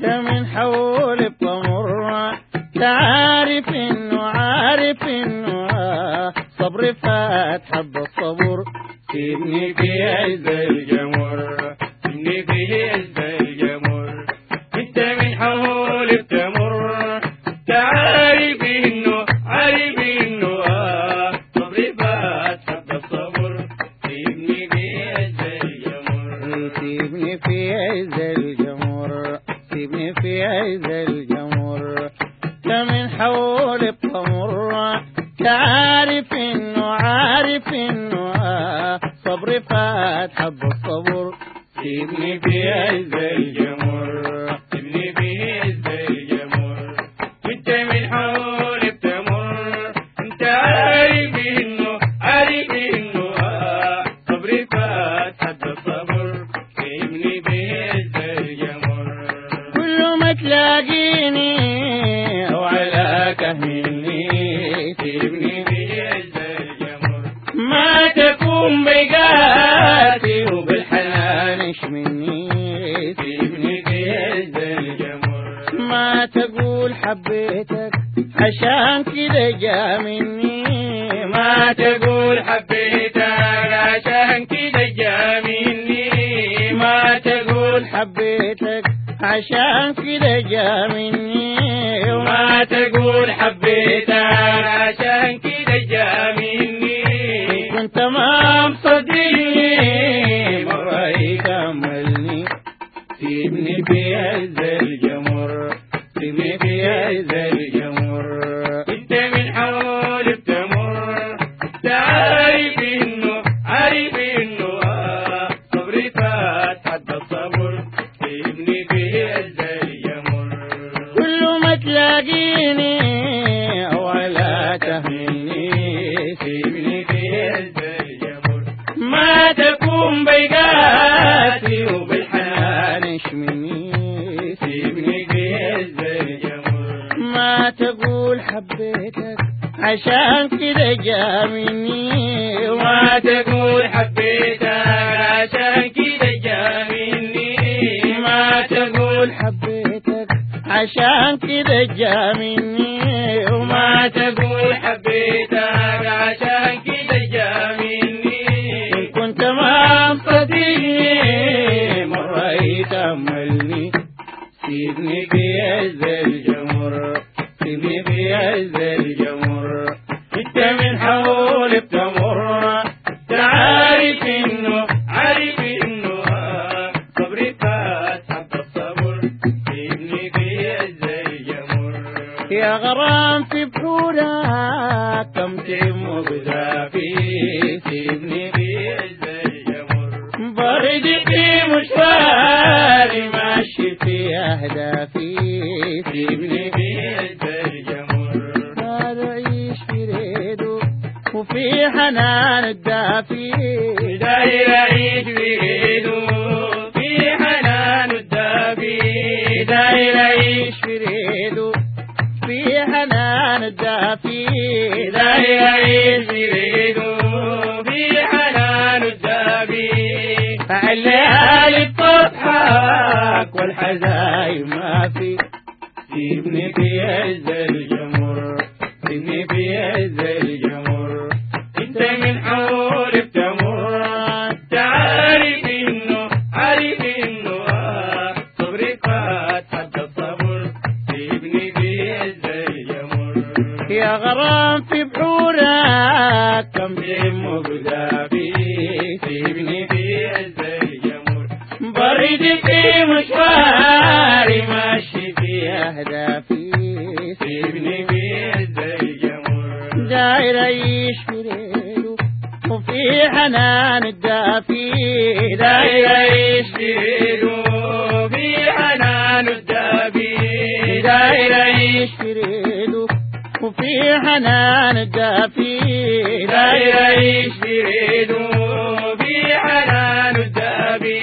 أنت من حول بتمر تعارف إنه عارف إنه آه، صبر فات حب الصبر. سيبني في عز الجمر سيبني في عز الجمر انت من حول إنه عارف إنه صبر فات حب الصبر سيبني في عز تلاقيني وعلاك مني سيبني في عز الجمر ما تكون بقاتي وبالحنان إيش مني سيبني في عز الجمر ما تقول حبيتك عشان كده جا مني. ما تقول حبيتك عشان كده جا مني. ما تقول حبيتك عشان كده جا مني ما تقول حبيتك عشان كده جا مني كنت ما مصدقني مرة يكملني سيبني في عز الجمر تلاقيني ولا تهمني. سيبني في الجمر ما تكون بيقاتي وبالحنان إيش مني سيبني في عز الجمر ما تقول حبيتك عشان كده جا مني ما تقول حبيتك عشان كده جا مني ما تقول حبيتك عشان كده جا مني وما تقول حبيتك. عشان كده جا مني. إن كنت ما مصدقني مرة يتأملني سيبني في عز الجمر سيبني في عز الجمر. إنت من حول يا غرام في بحورك كم تعم بذافي سيبني في عز الجمر برد في مشواري ماشي في أهدافي. سيبني في عز الجمر هذا عيش في ريده وفي حنان الدافي. داير عيد بيده في حنان الدافي. داير يا غرام في بحورك كم تعم بذابي سيبني في عز الجمر برد في مشواري ماشي في أهدافي. سيبني في عز الجمر داير ليله وفي حنان وفي حنان الدافي داير عيش بيده في حنان الدابي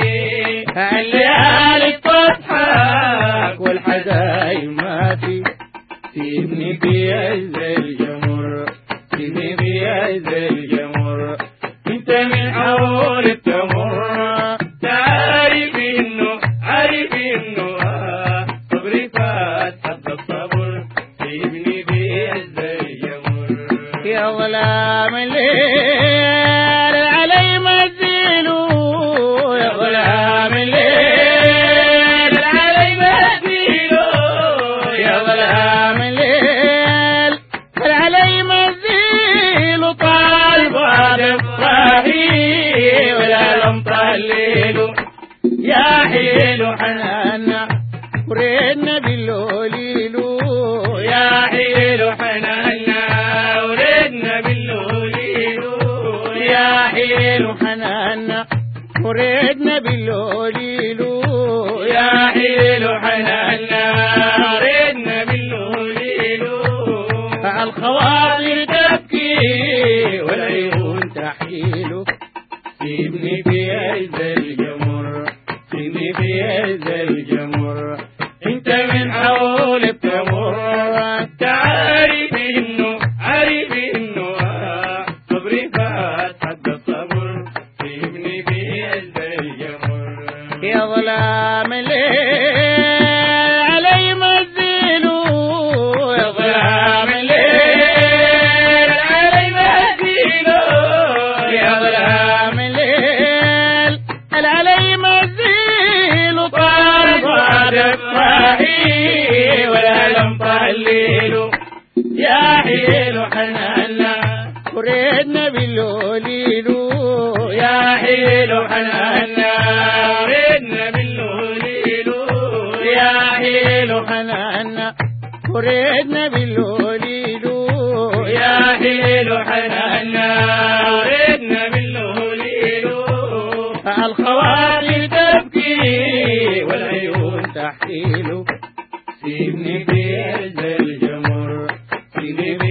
الليالي تضحك والحزايم ما في سيبني في عز الجمر. سيبني في عز الجمر غلام الليل علي مزيلو يا غلام الليل علي مزيلو يا غلام الليل علي مزيلو طال بعد الصاحي ولا لم طليلو يا حيلو حنانا وريدنا باللوليلو يا حيلو حنانا يا حيلو حنانا وريدنا باللوليلو يا حيلو حنانا وريدنا باللوليلو الخواطر تبكي والعيون تحيلو سيبني في عز الجمر سيبني في عز الجمر. انت من حول الصحيح ولا لم طليلو. يا حيلو حنانا. وريدنا باللوليلو. يا حيلو حنانا. وريدنا باللوليلو. يا حيلو حنانا. وريدنا باللوليلو. يا حيلو حنانا. وريدنا سيبني في عز الجمر سيبني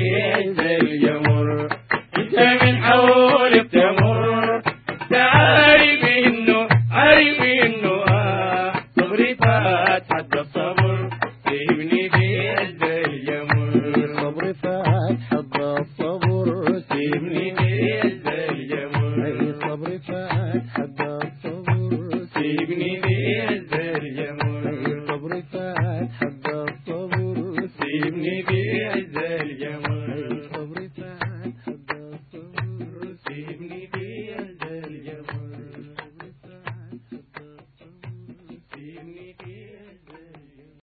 حب الصبر سيبني بعز الجمال.